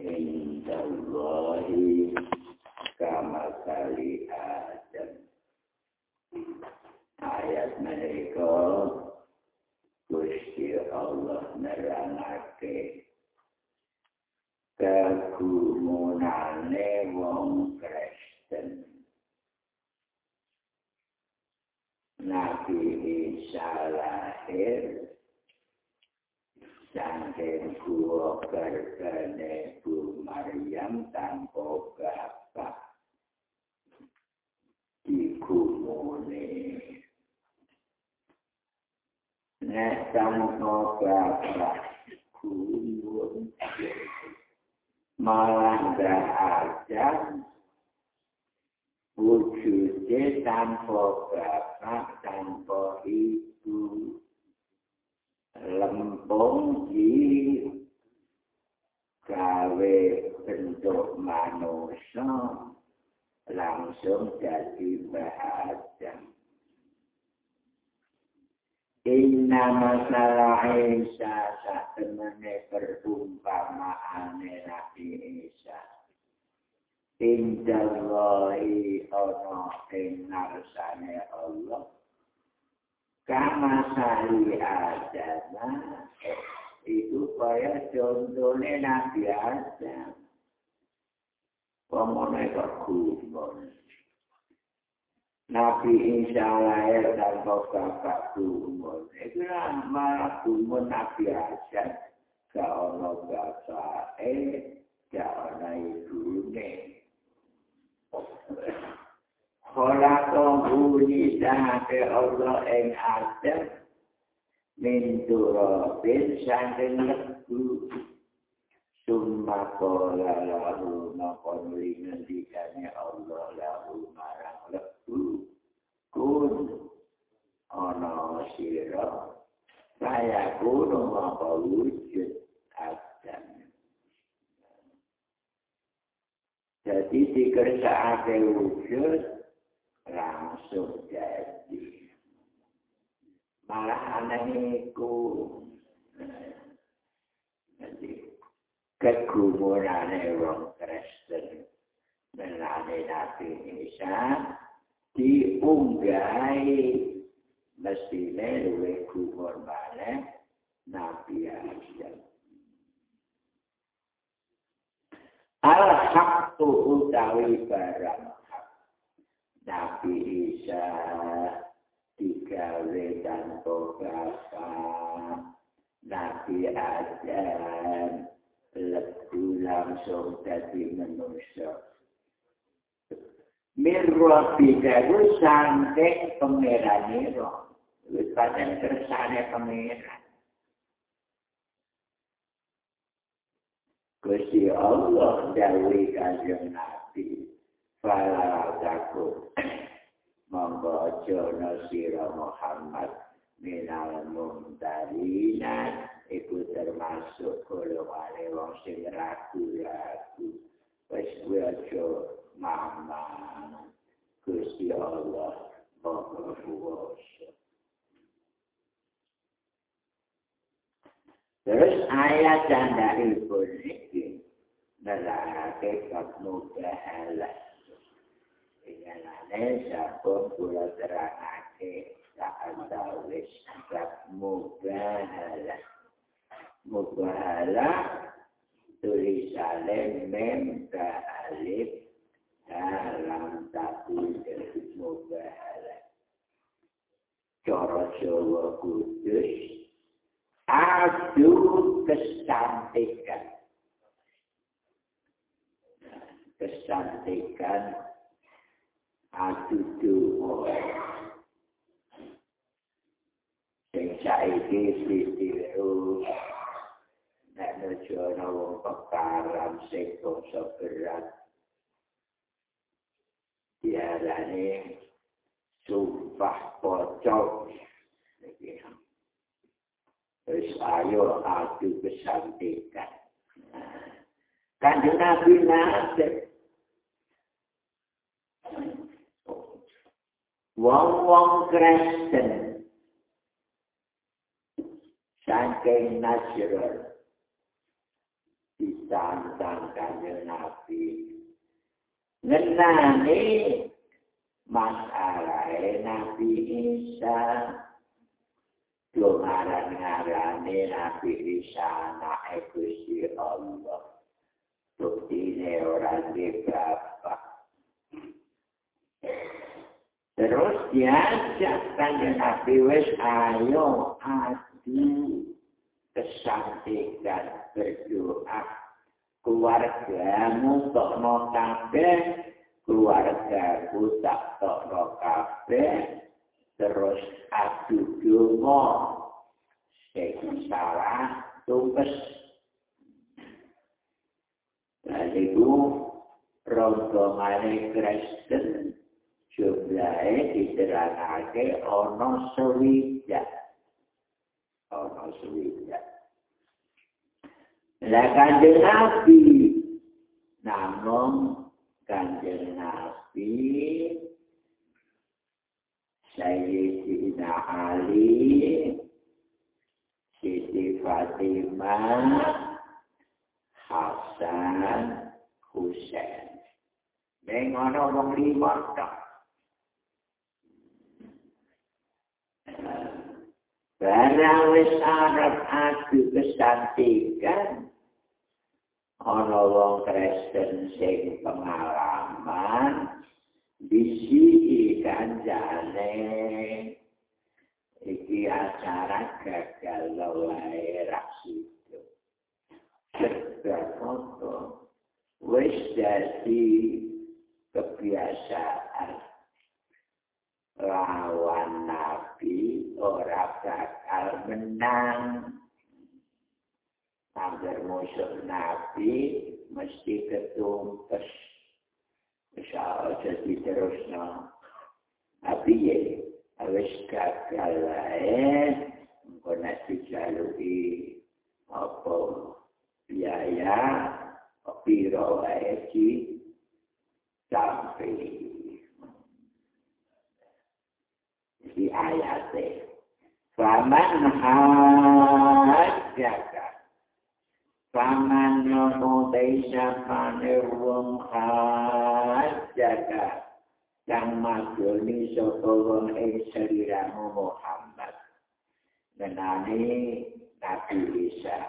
Indallahi kama kali Adam. Ayat mereka Gusti Allah nerangake kegumunane wong Kristen. Nabi Isa lahir Sangking gua berkene Bu Maryam tanpa bapak di kumune. Nek tanpa bapak kumun malah gak ada wujudnya tanpa bapak tanpa ibu. lempung di gawe bentuk manusia langsung jadi bahagia. Inna masalah Isa saat temene perumpamaan Nabi Isa. Indah Allahi ono ing narsane Allah. kama sali adama itu kaya contohnya Nabi Adam. Pemenang kegumun Nabi Isa lahir dan bapak gumun. Itu malah gumun Nabi Adam. Gak ono bapak eh gak ono ibu Kholako bunyi sahake Allah yang ada min turabin saking lebu summa kola lahu makonuli ngendikanya Allah lahu marang lebu kun ono siro saya kuno apa wujud adam jadi dikersakake wujud langsung jadi. Malah aneh itu. Jadi, kegumuran orang Kristen melalui Nabi Isa diunggahi mestinya lebih gumur mana Nabi Isa. Al-Haqtu utawi barang Nabi Isa digawe tanpa bapak. Nabi Adam lebu langsung jadi manusia. Mirwa bidaru sampai pengeran itu. Pada kersane pengeran. Gusti Allah dawi kajang Nabi. Fala takut. Jono sira Muhammad minal mumtarina iku termasuk golongan wong sing ragu-ragu. Wis aja mama. Gusti Allah Kuwasa. Terus ayat canda ibu ini nerake bab Ingatane sampun kula terangake saat dawis bab mubahalah. Mubahalah tulisane mem ka alif dalam tabu dari mubahalah. Cara Jawa Kudus adu kesantikan. Kesantikan atudu sing saiki ditiru nek nujono wong pekaran sing bangsa berat diarani sumpah pocong Terus ayo adu kesantikan. Kanjeng Nabi Nasir wong-wong Kristen saking Nasrul ditantang kanjeng Nabi. Ngenani masalah Nabi Isa Lumaran ngarani Nabi Isa anak Gusti Allah. Bukti ini orang di bapak. Terus diajak kanjeng Nabi? Wis ayo adu kesaksikan berdoa. Keluargamu tokno kabeh. Keluarga tak tokno kabeh. Terus adu donga. Sing salah tumpes. Lalu rombongan Kristen jumlahnya diterangake ono sewidak ono sewidak lah kanjeng Nabi namun kanjeng Nabi Sayyidina Ali, Siti Fatimah, Hasan, Husain. Dengan orang lima tak. Barang wis Arab adu kesantikan, ana wong Kristen sing pengalaman, bisi kanjane. Iki acara gagal lae raksido sedakoto wis dadi kebiasaan lawan nabi ora bakal menang Hampir musuh Nabi mesti ketumpes. Insya jadi terus no. Tapi ya, harus gagal eh. Engkau nanti jalui apa biaya, piro aji sampai di ayatnya. Faman hajjaka nono desa pane wong hajaka yang magoni sapa wong ing sariramu Muhammad. Menani Nabi Isa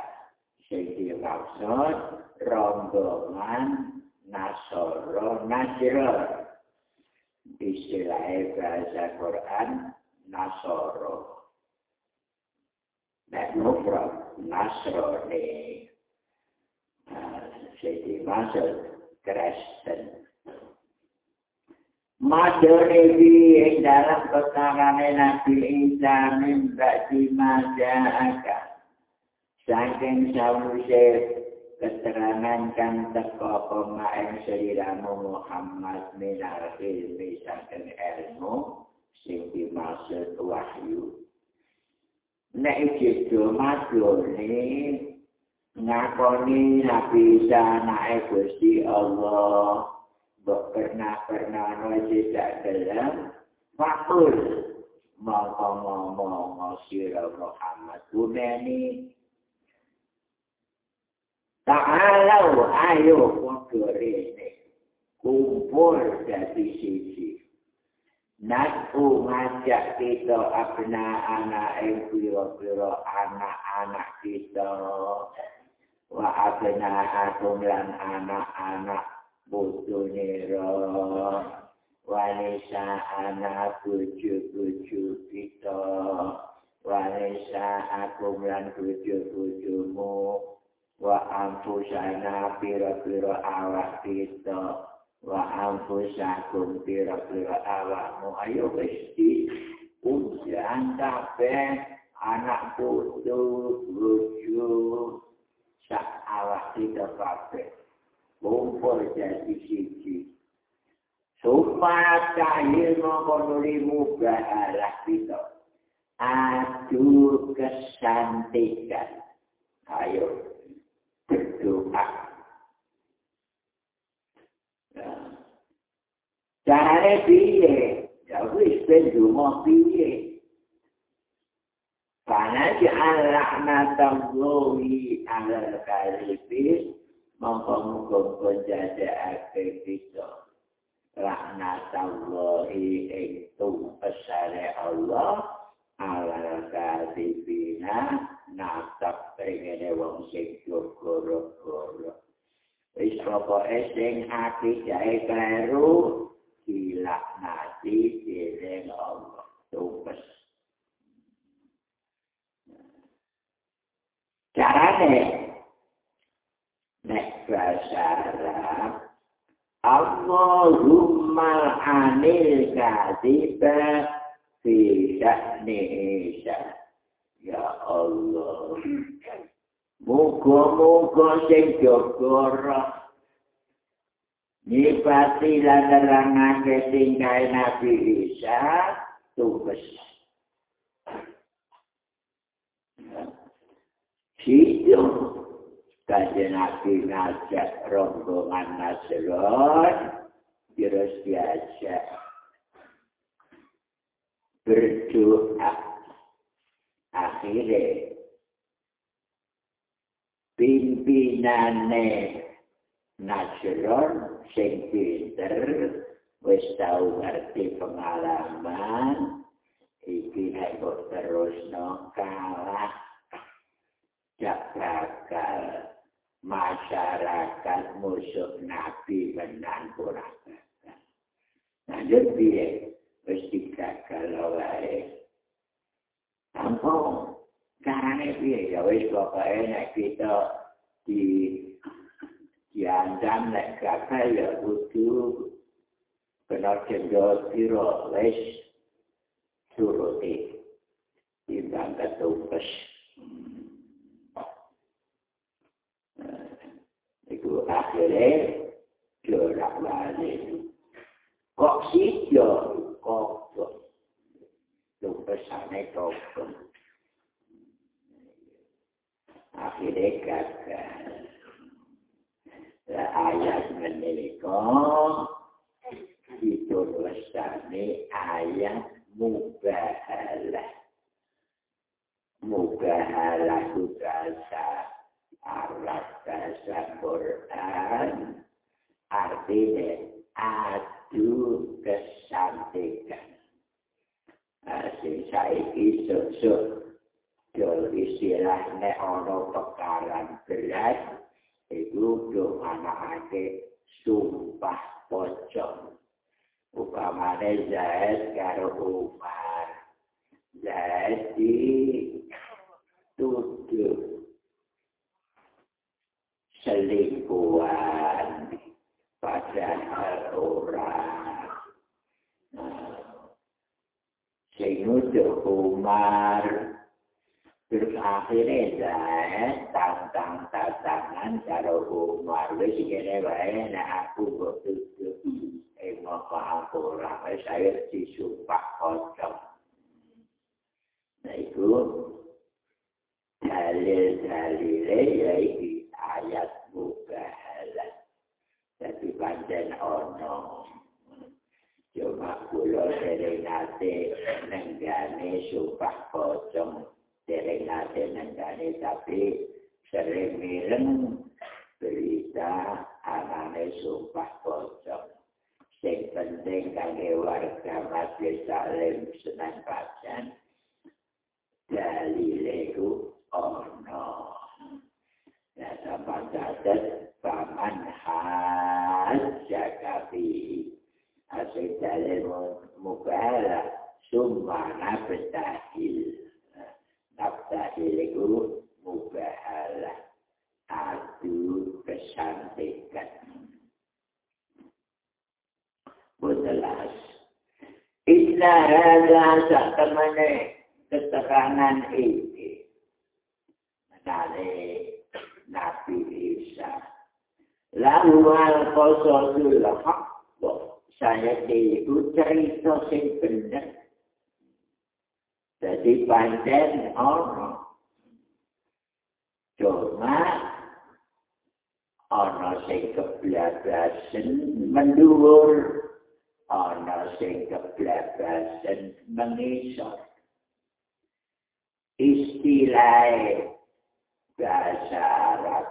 sing dimaksud rombongan Nasoro Nasiro. Istilahnya bahasa Quran Nasoro. Nek mufrad Nasro nih. jadi masuk Kristen. Madur ini dalam perkara Nabi Isa mimba di masyarakat. Saking sausir keterangan kan teko pemain seliramu Muhammad minar ilmi saking ilmu sing dimaksud wahyu. Nek madur ini ngakoni Nabi Isa naik Gusti Allah mbok pernah-pernah wajib tak dalam fakul mongko ngomong sira Muhammad kuneni Ta'alau ayo kumpul ini kumpul dari sisi Naku ngajak kita abna anak piro-piro anak-anak kita. Wa abna akum lan anak-anak butuh niro wanisa anak buju-buju kita. Wanisa akum lan buju-bujumu wa ampusana piro-piro awak kita wa ampusakum piro-piro awakmu. Ayo besti ujian kabeh anak butuh buju sak awak kita kabeh. Kumpul jadi siji. Supaya cahil mengunulimu bahalah kita. Adu kesantikan. Ayo berdoa caranya piye? Ya wis ben donga piye? Karena di anak natang glowi ala kalibis mongko muga njajake kita. Laknat Allah ing pesare Allah ala kadibina natak pengene wong sing goro-goro wis pokoke sing ati jae kleru dilaknati dening Allah. Tumpes carane nek bahasa Arab Allahumma anil kadiba fi sya'ni ya Allah. Muga-muga sing jogoro Nipati lan nerangake tingkai Nabi Isa tugas. Sido kajian nabi ngajak rombongan Nasron terus diajak berdoa akhirnya pimpinane Nasron sing pinter wis tau ngerti pengalaman iki nek terus no kalah bakal masyarakat musuh Nabi menang kurang. Lanjut dia, mesti gagal oleh. Tampung, caranya dia, ya wis pokoknya kita di diancam nek gagal ya kudu kena cendol piro wis turuti timbang ketumpes. Iku akhirnya jorak balik. Kok sih yo kok Lu pesane kok. Akhirnya gagal. Ayat menika itu lesane ayat mubahalah. Mubahalah itu bahasa Arab bahasa Quran artinya adu kesantikan. Asing saiki susuk jol istilahnya ono pekaran berat itu do anakake sumpah pocong. Upamane Zaid karo Umar. Zaid di tuduh selingkuhan padahal orang sing nuduh Umar terus akhirnya saya tantang tantangan karo Umar wis kene wae nek aku kok tutup eh mau aku ora saya disumpah kocok nah itu dalil-dalilnya ya ini ayat mubahalah. Jadi panjen ono. Cuma kulo sering nate nenggane sumpah nate nenggane tapi sering mireng berita anane sumpah pocong. Sing penting kage warga Masjid Salim Senang Pacan. Dalileku ono. Ya sampai catat paman hajjaka fi asik dalil mubala summa nabtahil nabtahil itu mubahala adu kesantikan Butelas Inna hadha sa'tamane keterangan ini menarik Nabi Isa. Lalu al-qasadul haqqa. Saya itu cerita benar. Jadi panjang orang. Cuma ana sing kebladasan menduwur ana sing kebladasan mengisor istilah bahasa Arab.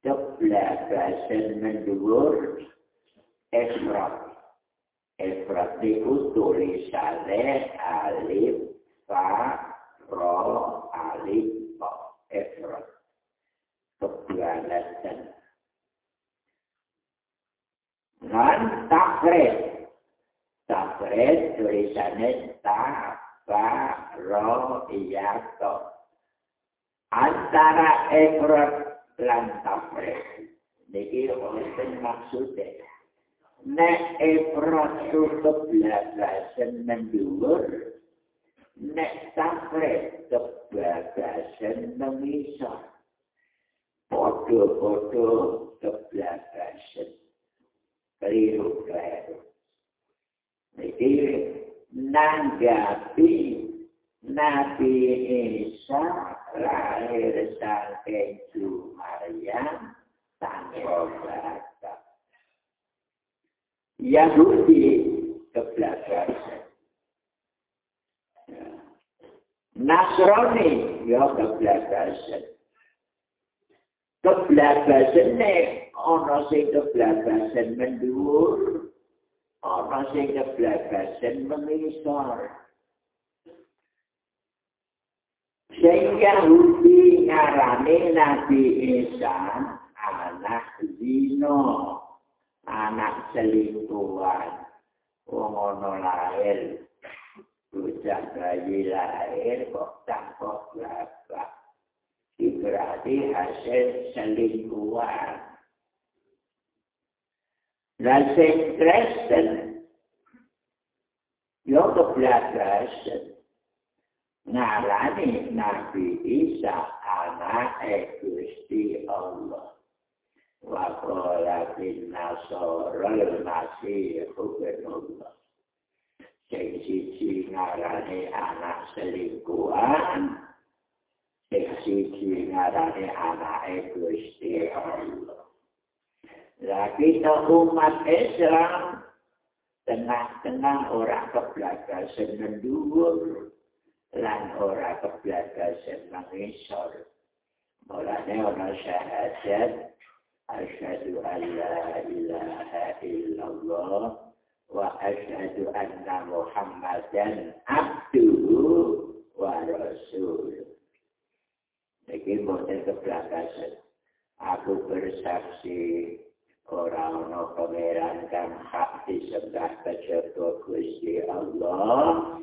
Dok kebelabasan mendur efrat. Efrat itu tulisannya alif, fa, ro, alif, fa, efrat. Kebelabasan. Dan takret. Takret tulisannya ta, fa, ro, iya, to. Antara efrat lan tapre. Niki wonten maksude. Nek efrat tutup lagasen mendhuwur, nek tapre kebagasen mengisor. Podo-podo kebagasen. Keliru keliru. Niki nanggapi Nabi Isa lahir saking Maryam tanpa bakat. Yahudi kebelakangan. Nasrani ya kebelakangan. Kebelakangan ini ana sing kebelakangan mendur, ana sing kebelakangan mengisor. Sing Yahudi ngarane Nabi Isa anak zino, anak selingkuhan. Ono lahir, bocah bayi lahir kok tanpa bapak. Berarti hasil selingkuhan. Sing Kristen, yo kebelakangan ngarani Nabi Isa anak Gusti Allah. Wa qala bin nasara masih Allah. Sing siji ngarani anak selingkuhan, sing siji ngarani anak Gusti Allah. Lah kita umat Islam tengah-tengah orang kebelakang seneng dhuwur lan ora keblagasan mangisor. Mulane ana syahadat asyhadu an la ilaha illallah wa asyhadu anna muhammadan abduhu wa rasul. Iki boten keblagasan. Aku bersaksi orang-orang pangeran kan hak disembah kejaba Gusti Allah.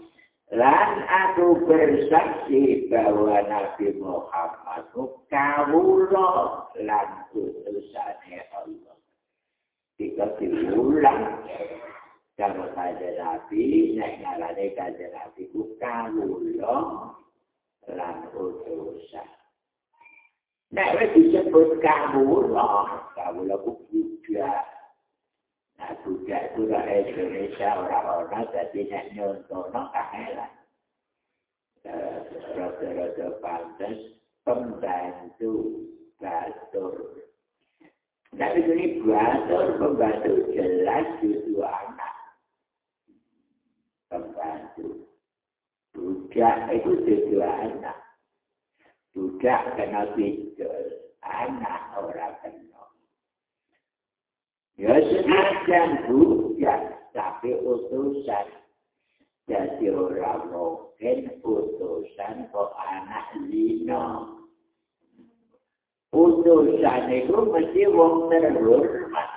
Lan aku bersaksi bahwa Nabi Muhammad kawula lan utusane Allah. Jika diulang kalau kajian Nabi, nek ngalane kajian Nabi ku kawula lan utusan. Nek wis disebut kawula, kawula ku juga Nah, juga itu dari Indonesia orang-orang jadi nak nyontono kahelan. Rada-rada pantas pembantu batur. Tapi ini batur, pembantu jelas itu anak. Pembantu. Budak itu itu anak. Budak kena bidul. Anak orang kena. Ya senajan budak, tapi utusan. Jadi orang mungkin utusan kok anak lino. Utusan itu mesti wong terhormat.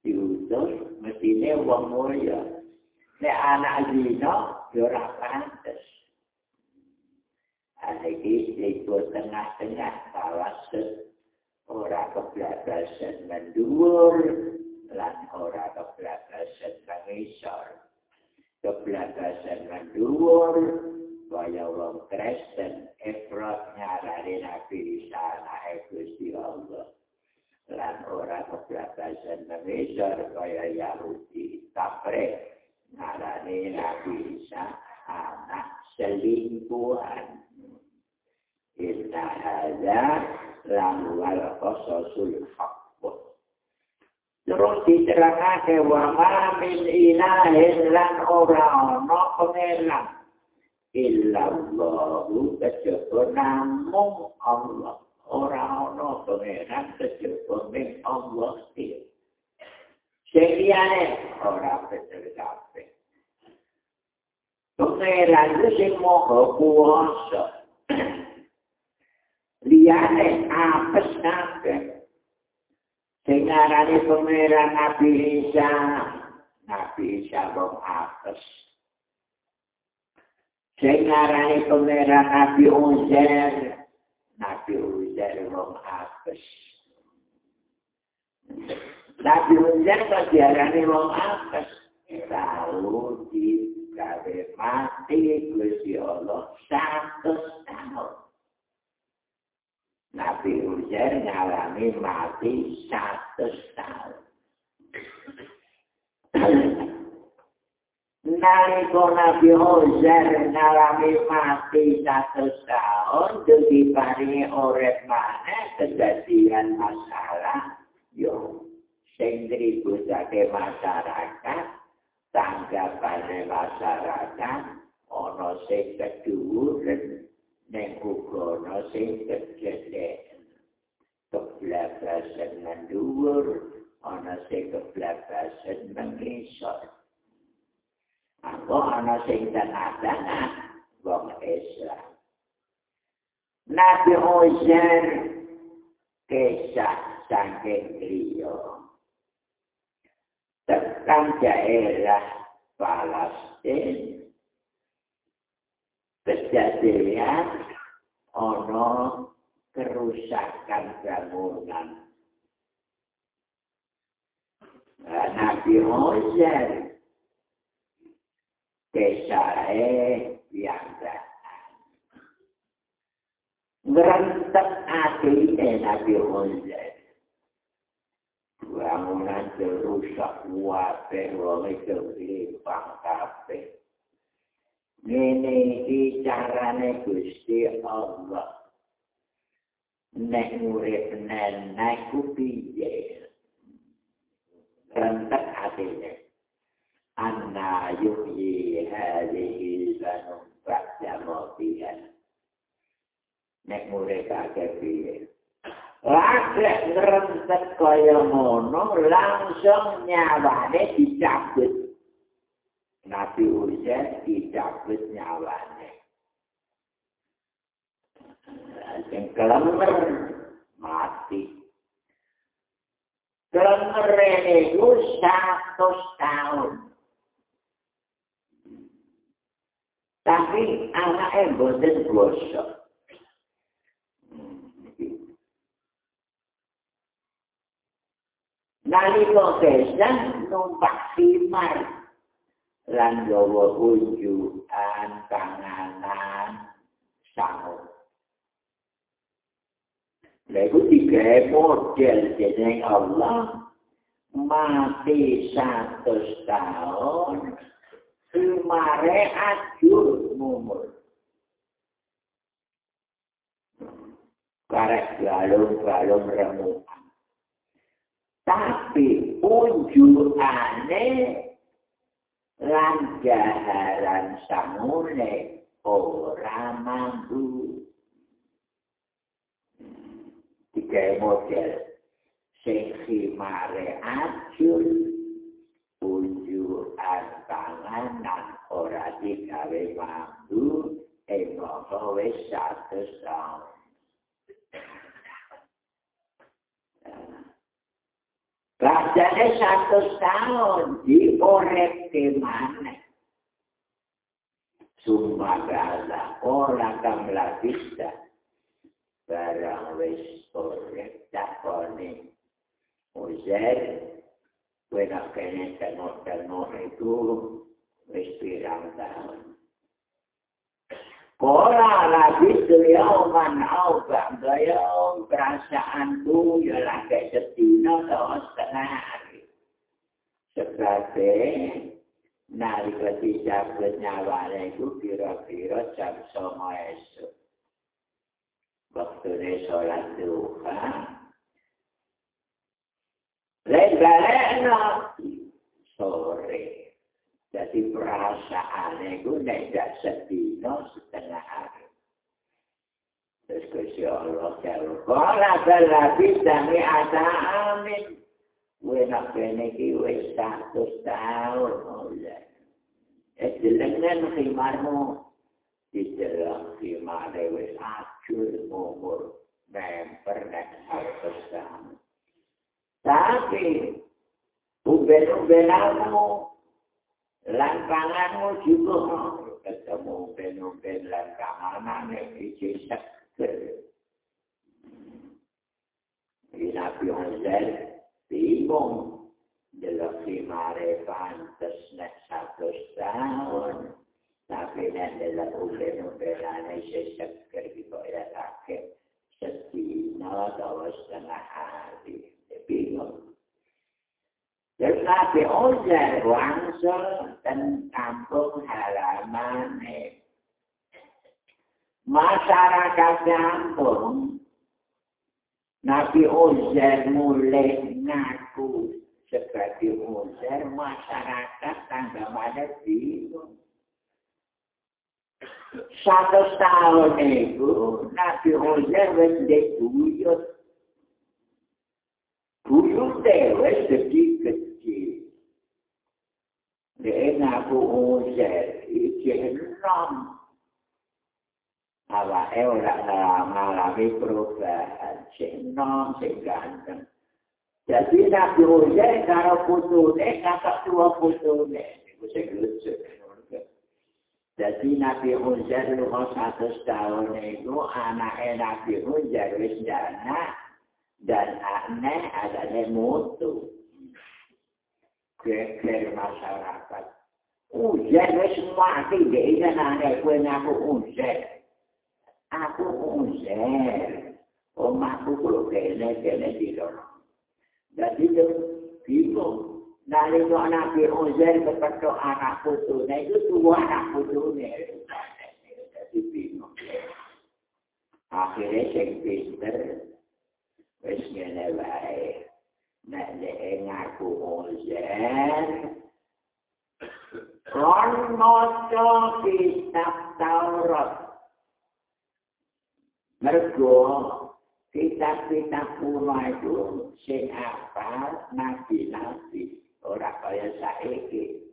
Diutus mestinya wong mulia. Nek anak lino, ya orang pantas. Anak ini ikut tengah-tengah kawasan ora keblagasan mendur lan ora keblagasan mengisor. Keblagasan mendur kaya wong Kristen efrot nyarani Nabi Isa anak Allah. Lan ora keblagasan mengisor kaya Yahudi tapre nyarani Nabi Isa anak selingkuhan. Inna hadha lan wal qasasul haqq. Terus diterangake wa ma min ilahin lan ora ana pangeran illa Allah kejaba namung Allah. Ora ana pengeran kejaba ning Allah liyane ora bener kabeh. Pengeran itu sing moga kuasa. Liyane apes kabeh. Sing ngarani pengeran Nabi Isa, Nabi Isa wong apes. Sing ngarani pangeran Nabi Uzair, Nabi Uzair wong apes. Nabi Uzair kok diarani wong apes? Tahu di gawe mati Gusti Allah satu tahun. Nabi Uzair ngalami mati satu tahun. nalika Nabi Hozer ngalami mati satu tahun jadi paringi urip mana kejadian masalah yo sing diributake masyarakat tanggapan masyarakat ono sing kedua ning uga ono sing kejadian keblabasan mendur ono sing keblabasan mengisor Aku ana sing tanah-tanah wong Islam. Nabi Hussein kisah sangking Rio. Tekan daerah Palestin. Kejadian ono kerusakan bangunan. Nabi Hussein desae piyambak. Ngerentek ati Nabi Muhammad. Bangunan rusak wape wong itu limpang kape. Ini iki carane Gusti Allah. Nek urip nenek ku piye. Rentek atine. anna yuhyi hadhihi lanum ba'da mawtiha nek mereka kepiye Lagek ngerentet kaya ngono langsung nyawane dicabut. Nabi Hussein dicabut nyawane. Yang kelemer mati. Kelemer ini satu tahun. Tapi anaknya boten bosok. Nalika kesan numpak simar lan gawa unjukan panganan sangu. Lalu tiga model jeneng Allah mati satu tahun Sumare ajur mumur. Karek galung-galung remukan. Tapi unjukane lan jaharan samune ora mampu. Tiga model. Sing mare ajur unjukan panganan ora digawe mampu mongko wis satu tahun. Rajane satu tahun di orek ke mana? Summa gaza ora kamla vista. Barang wis orek takone. Uzer Kue nak kene tenor-tenor itu respirang tahun. Kola lagi beliau manau gak gayung perasaanku ya lagi setino atau setengah hari. Sebagai nari ketiga nyawane itu kira-kira jam sama esok. Waktu ini sholat duha, Legalena sore. Jadi perasaan itu tidak sedino setengah hari. Terus Gusti Allah jawab, "Qala bala bidani ada amin." Kowe nak iki wis 100 taun oleh. Eh jenengan khimarmu di dalam khimar wis ajur umur member nek 100 taun. Tapi uben-ubenanmu lan panganmu juga ketemu uben-uben lan kamanane iki seger. Ini Nabi Hazel bingung dalam khimare pantes nek satu tahun. Tapi nek dalam uben-ubenane iki seger gitu ya sakit. Sedina dawa setengah hari. bingung. Nabi Uzair wangsul dan kampung halaman masyarakat kampung Nabi Uzair mulai ngaku sebagai Uzair masyarakat tangga mana bingung. Satu tahun itu Nabi Uzair wajib buyut Dulu dewe sedih kecil. Dia ngaku ujar, iki enam. Awak eh orang mengalami perubahan, si enam, si ganteng. Jadi Nabi Uzair kalau putune, kakak tua putune. Itu saya lucu. Jadi Nabi Uzair lu satu tahun itu, anaknya Nabi Uzair wis jana, dan aneh adanya mutu geger masyarakat. Ujian wis mati dia ini aneh kue ngaku ujian. Aku ujian. Omahku kalau kene kene tidak. Jadi itu bingung. Nah itu anak bi ujian kepada anak putu. Nah itu tua anak putu Jadi bingung. Akhirnya yang pinter wis ngene wae nek nek ngaku ojen kon maca kitab Taurat. Mergo kitab-kitab kuno itu sing apa nabi-nabi ora kaya saiki.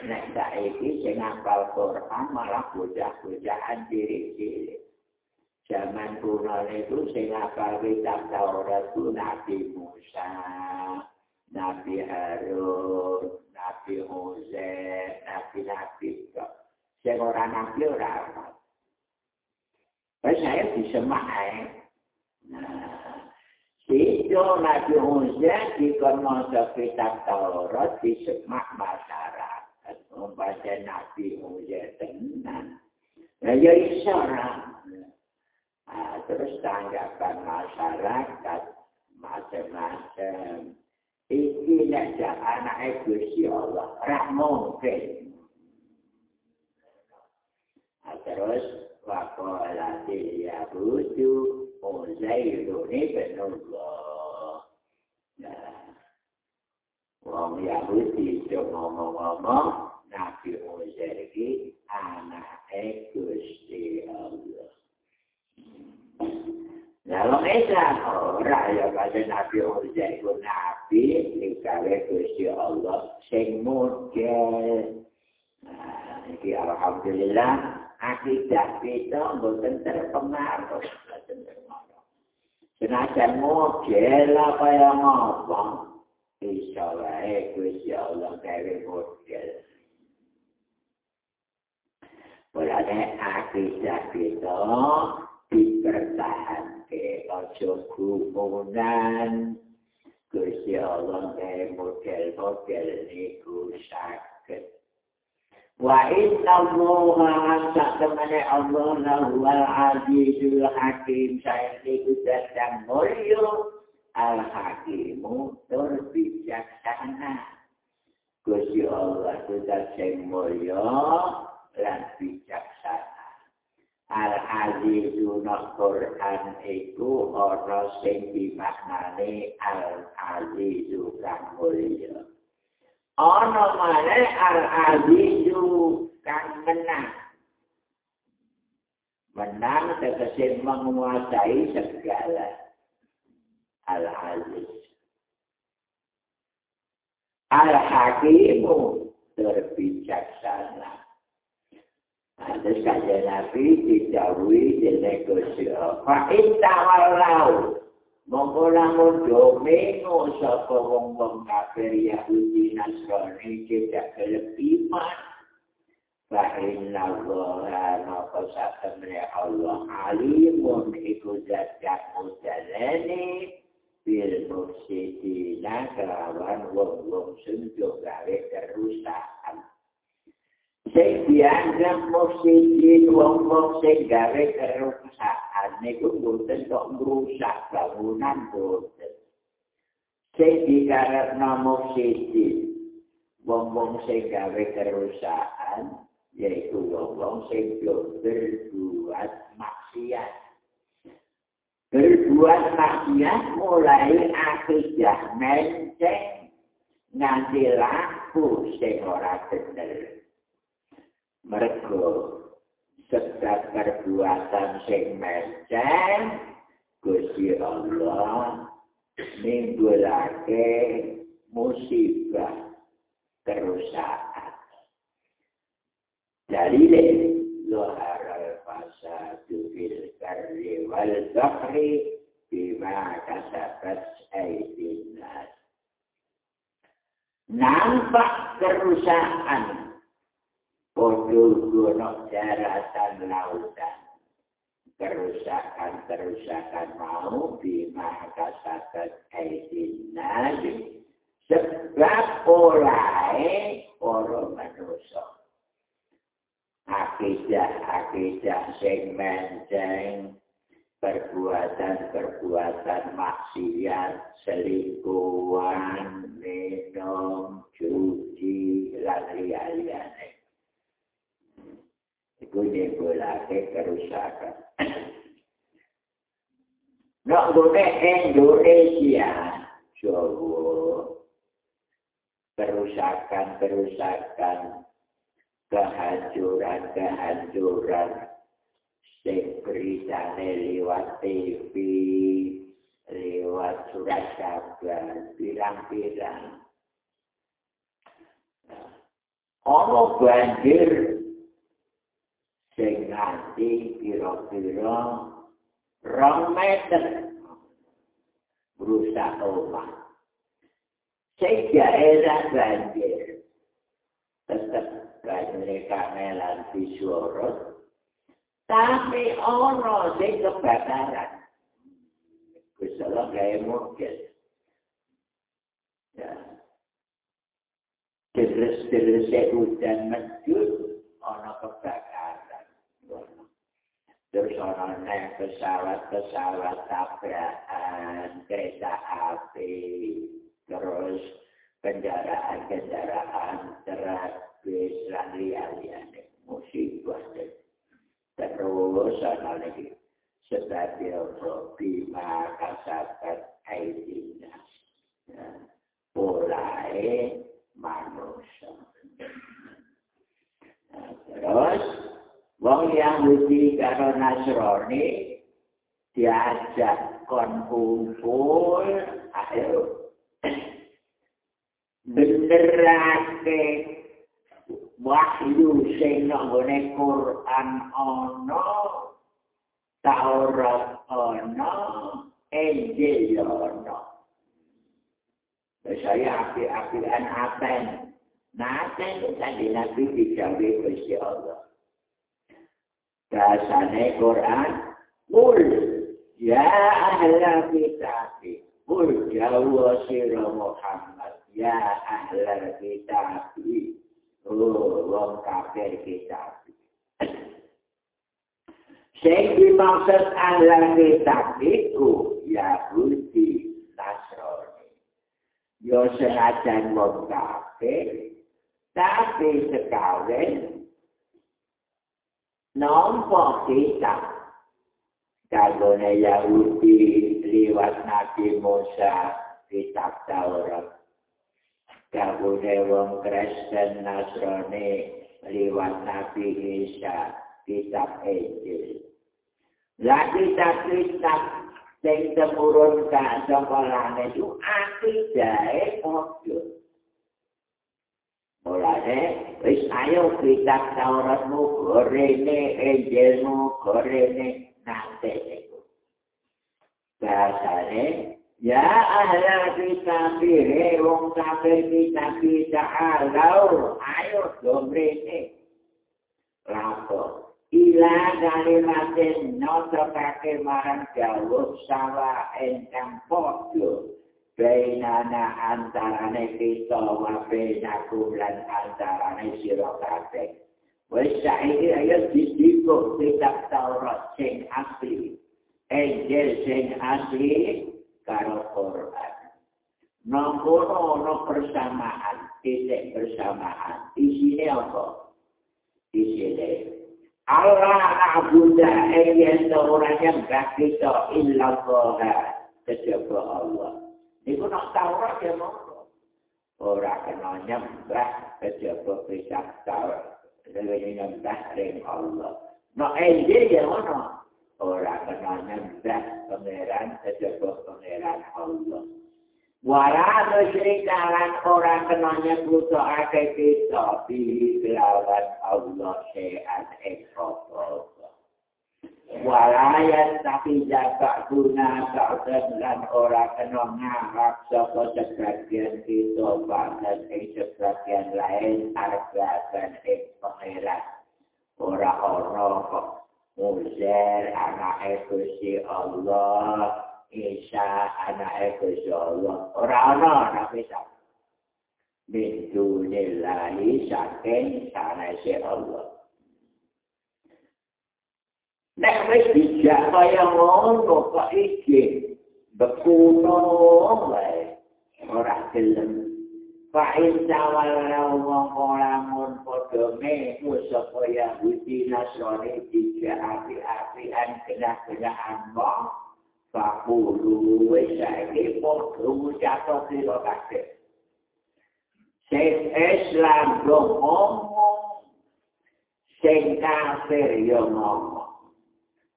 Nek saiki sing apal Quran malah bocah-bocahan cilik-cilik Zaman kuno itu sing apa kitab Taurat itu Nabi Musa, Nabi Harun, Nabi Hosea, Nabi-Nabi kok. Sing ora Nabi ora apa. saya disemak Nah, itu Nabi Hosea dikon maca kitab Taurat disemak masyarakat. Membaca Nabi Hosea tenan. Nah, ya isyarat. Terus tanggapan masyarakat macam-macam. Iki nek anak Gusti Allah, ora mungkin. Terus waqala ya budu Uzairu ibn Allah. Nah, Wong Yahudi itu ngomong-ngomong, Nabi Uzair ini anak Gusti Allah. Dalam Islam, ora ya pada Nabi Urja itu Nabi, dikawe Gusti Allah, sing. Nah, ini Alhamdulillah, akidah kita bukan terpengaruh. Senajan model apa yang ngomong, Insya Allah, Gusti Allah kawe model. Berarti akidah kita, dipertahanke aja gumunan Gusti Allah gawe model-model niku saged Wa inna Allah sak temane Allah lahul azizul hakim. Saya niku datang mulya al hakimu tur bijaksana Gusti Allah sudah sing mulya lan bijaksana Al-Azizu Quran iku ana sing dimaknani Al-Azizu kang mulya. Ana maneh Al-Azizu kang menang. menang tegese menguasai segala al-aziz al-hakimu terbijaksana ada saja Nabi dijauhi di negosiasi Fa'inta walau Monggo lamun domengo sapa wong-wong kafir Yahudi Nasrani tidak gelem iman. Fa inna Allah napa satemene Allah alimun iku zat kang mujalani bil mufsidina kelawan wong-wong sing gawe kerusakan. Sing dianggap mufsidin wong-wong sing gawe kerusakan niku mboten kok ngrusak bangunan boten. Sing dikarepno mufsidi, wong-wong sing gawe kerusakan, yaitu wong-wong sing berbuat maksiat. Berbuat maksiat mulai akidah menceng nganti laku sing ora bener. Mereka sebab perbuatan sing menceng Gusti Allah nimbulake musibah kerusakan. Dalile lohar al-fasadu fil karri wal bahri bima kasabat aidin Nampak kerusakan Gunung daratan lautan. Kerusakan-kerusakan mau bima kasabat aidin nabi. Sebab polai orang manusia. Akidah-akidah sing menceng perbuatan-perbuatan maksiat, selingkuhan, minum, cuci, dan lihat-lihatnya. Iku nyebulake kerusakan. Nak gune Indonesia, Jawa, kerusakan-kerusakan, kehancuran-kehancuran, sing beritane lewat TV, lewat surat kabar, pirang-pirang. Ono banjir sing nganti kira-kira rong meter berusaha omah. Sing daerah banjir tetap banjir kamelan disorot, tapi ono sing kebakaran. Kusala gaya mungkin. Ya. Terus-terus hujan medut, ono kebakaran. Terus orang naik pesawat-pesawat tabrakan, kereta api, terus kendaraan-kendaraan terapis, dan lihat-lihat, musibah. Terus orang lagi, sebagai bima kasabat aidina. Mulai manusia. Terus, Wong yang Yahudi karo Nasrani diajak kon kumpul ayo. Benerake wahyu sing nggone Quran ana Taurat ana Injil ana. Saya api-apian aten Nanti tadi Nabi dijawab Gusti Allah. Bahasane Quran, Qul ya ahla kitabi, Qul jawa sira Muhammad, ya ahla kitabi, Oh, wong kafir kitab. Sing dimaksud ahla kitab itu Yahudi Nasrani. Yo senajan wong kafir, tapi sekawin nampak kita kagone Yahudi liwat Nabi Musa kitab Taurat. Kagone wong Kristen Nasrani liwat Nabi Isa kitab Injil Lagi kitab sing temurun ka saka langit itu akidahe padha. Mulane wis ayo kitab Tauratmu gorene Injilmu gorene nate. Bahasane ya ahla kitab he wong kafir kitab kita ayo gomrene. Lapor. ila kalimatin noto kake marang jauh sawa engkang podo bainana antarane kita wa bainakum lan antarane sira kabeh wis saiki ayo didikuk kitab Taurat sing asli Injil sing asli karo Quran Nombor ono persamaan, titik persamaan. Isinya apa? Isinya Allah abuda ayyan orang yang kita illa Allah kejaba Allah. Iku nak Taurat ya mau. Ora kena nyembah kejaba pisah Taurat. Dewe nyembah ring Allah. Nak Injil ya mana? Ora kena nyembah pangeran kejaba pangeran Allah. Wala musyrikalan orang kenanya kutu ake kita pilih kelawan Allah syai'an eksoto. Wala yang tapi jaga guna ta'zim dan orang kena ngarap soko sebagian kita bahkan ing sebagian lain harga dan ing pengeran. Orang-orang kok muzer anak ekusi Allah Isa anak Gusti Allah. Ora ana anak Isa. Bintu saking sanese Allah. Nek wis dijak kaya ngono kok iki bekuno wae ora gelem. Fa'in tawal rawang olamun podome usapa ya budi nasrani tiga api-apian kena-kenaan bang. Fakulu saiki padha ngucap sira kabeh. Sing Islam yo ngomong, sing kafir yo ngomong.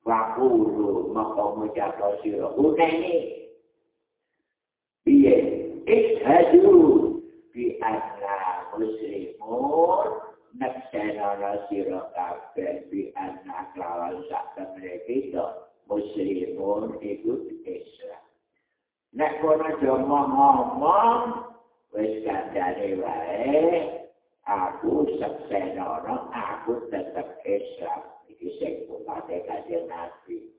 Fakulu maka ngucap sira unene. Piye? Ishadu bi anna muslimun naksana sira kabeh bi anna kelawan sak temene kita. muslimun ikut Islam. Nek kono jomo ngomong, wis kandhane wae, aku seksenono, aku tetep Islam. Sing kumate kanjeng Nabi.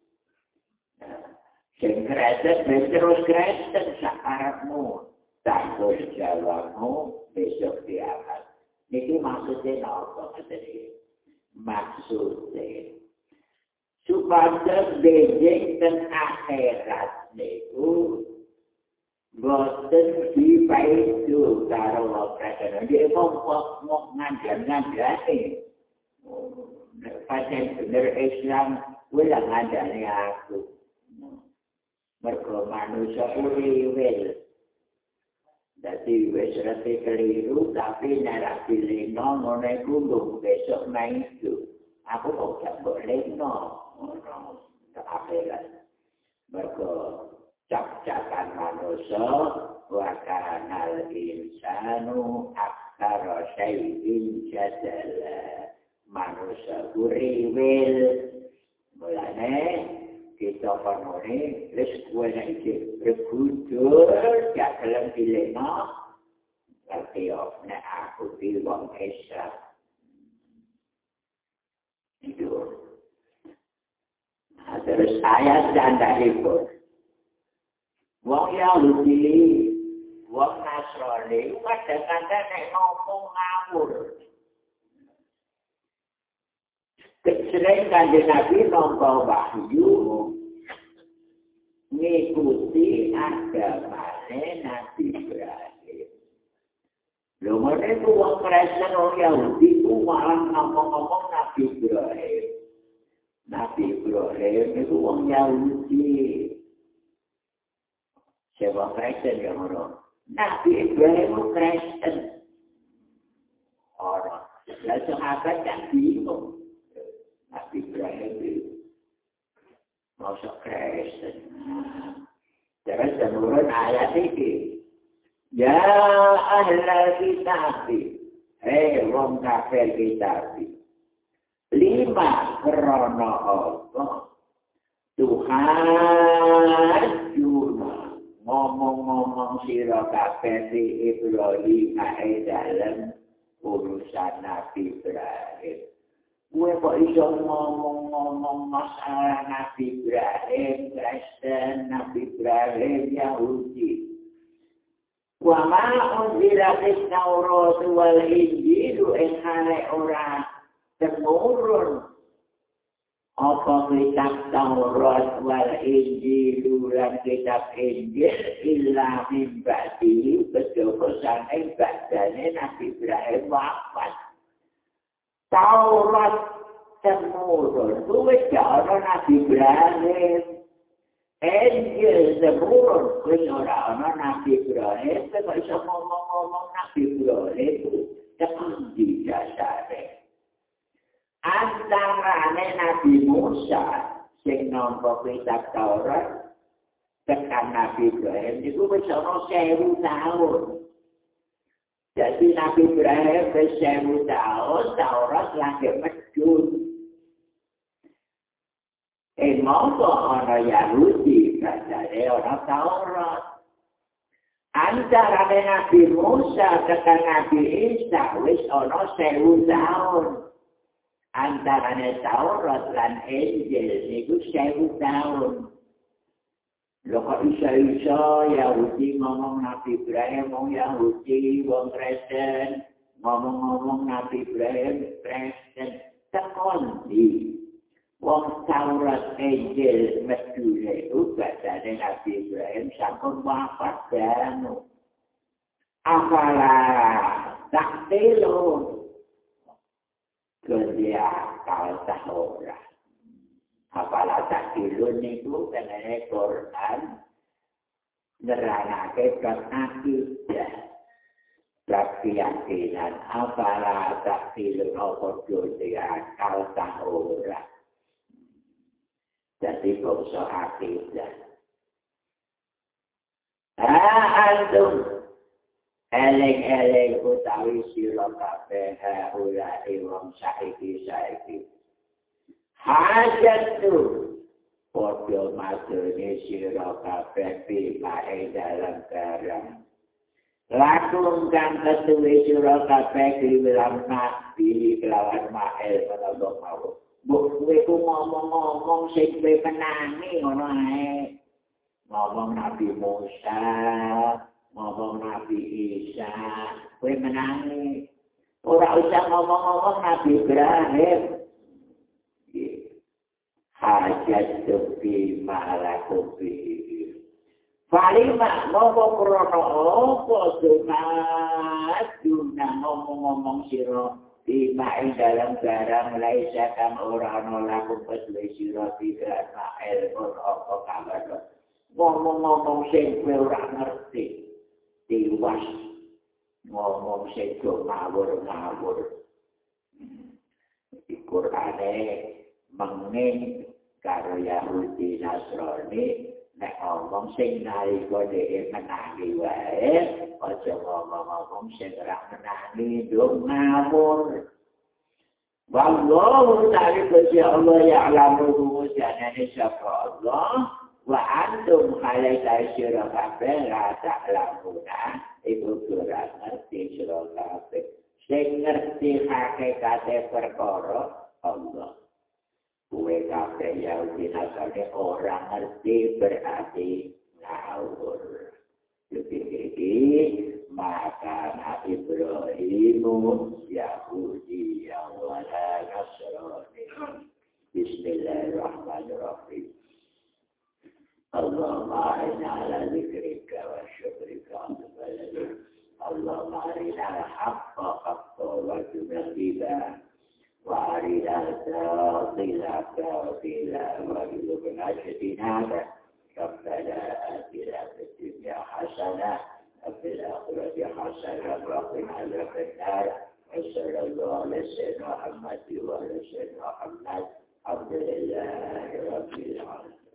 Sing kreset, terus kreset sakarapmu. Tanggung jawabmu besok diamat. Niki maksudnya apa? Maksudnya, supados benjing ten akhirat niku boten dipaidu karo prakana dia kok mau ngajar pasien bener Islam wala ngajari aku mergo manusia uriwil Jadi wis rete keliru tapi nek pilih no ngono iku besok main itu. Aku kok gak boleh no. keakhiran. Mereka cap-capan manusia wakanal insanu akar syai'in jadala. Manusia kuriwil. Mulanya kita penuhi terus gue nanti berkudur gak dalam dilema tapi of na aku di wong Islam itu terus ayat dan daripun. Wong Yahudi, wong Nasrani, kadang-kadang nek ngomong ngawur. Sering kanjeng Nabi nompo wahyu ngikuti agamane Nabi Ibrahim. Lho mereka wong Kristen, wong Yahudi, ku malah ngomong-ngomong Nabi Ibrahim. Nabi Ibrahim itu wong Yahudi. Siapa Kristen yang orang? Nabi Ibrahim itu Kristen. Orang. Dan sahabat yang bingung. Nabi Ibrahim masuk Kristen. Terus menurut ayat ini, Ya ahla kitabi, hei wong kafir kitabi, lima krono Allah, Tuhan cuma ngomong-ngomong siro kafir di Ibrahim dalam urusan Nabi Ibrahim. Gue kok iso ngomong-ngomong masalah Nabi Ibrahim, Kristen, Nabi Ibrahim, Yahudi. Wa ma'un dilakis Taurat wal Injilu en hale ora temurun. Apa kitab Taurat wal Injilu dan kitab Injil illa mimbati betul-betul badane Nabi Ibrahim wafat. Taurat temurun. Kuwi cara Nabi Ibrahim. Injil temurun. Kuwi ora ana Nabi Ibrahim. Kok iso ngomong-ngomong Nabi Ibrahim. Tekan di dasare. Antarane Nabi Musa. Sing nampak kitab Taurat. Tekan Nabi Ibrahim. Itu bisa ana sewu tahun. Jadi Nabi Ibrahim bersewu tahun, Taurat lagi medun. Eh, monggo orang Yahudi, katanya orang Taurat. Antara Nabi Musa dengan Nabi Isa, wis ono sewu tahun. Antara Taurat dan Injil, itu sewu tahun. Lho kok iso-iso Yahudi ngomong Nabi Ibrahim, ngomong Yahudi, wong Kristen, ngomong-ngomong Nabi Ibrahim, Kristen, tekon di wong Taurat Injil Medule itu bahasanya Nabi Ibrahim sampun wafat danu. Apalah? Tak telo kerja kau tahu apalah tak dulu niku kenene Quran neranake bab akidah. Bab keyakinan apalah tak dulu apa dunia kau tak ora. Jadi bangsa akidah. Ah, antum. Eleng-eleng utawi sira kabeh ora wong saiki saiki hajat tu Podo madone siro kabeh pimae dalam garam. Lakungkan ketuwe siro kabeh diwilang nabi kelawan mael menolong mau. Buk kue ku ngomong-ngomong sing kue menangi ngono ae. Ngomong Nabi Musa, ngomong Nabi Isa, kue menangi. Ora usah ngomong-ngomong Nabi Ibrahim. Hajat tepi malaku bihi. Falima ngopo krono opo sunat duna ngomong-ngomong siro lima ing dalam barang laisa kang ora ana laku pedhe sira tidak mael pun apa kabar. Ngomong-ngomong sing kowe ora ngerti diwas ngomong sing ngawur-ngawur. Di Qur'ane menging karo Yahudi Nasrani. Nek ngomong sing nalika dhewe menangi wae aja ngomong-ngomong sing ora menangi dong ngawur. Wallahu ta'ala kusi Allah ya'lamu rumusyanani syafa Allah. Wa antum halaita syirah kabeh la ta'lamuna. Iku kurang ngerti syirah kabeh. Sing ngerti hakikate perkara Allah kue kafe Yahudi Nasrani orang ngerti berarti ngawur. Lebih ini maka Nabi Ibrahim Yahudi yang wala Nasrani. Bismillahirrahmanirrahim. اللهم أعنا على ذكرك وشكرك اللهم أرنا الحق حقا وارزقنا اتباعه وارنا الباطل باطلا وارزقنا اجتنابه ربنا آتنا في الدنيا حسنة وفي الآخرة حسنة وقنا عذاب النار. وصلى الله على سيدنا محمد وعلى سيدنا محمد الحمد لله رب العالمين.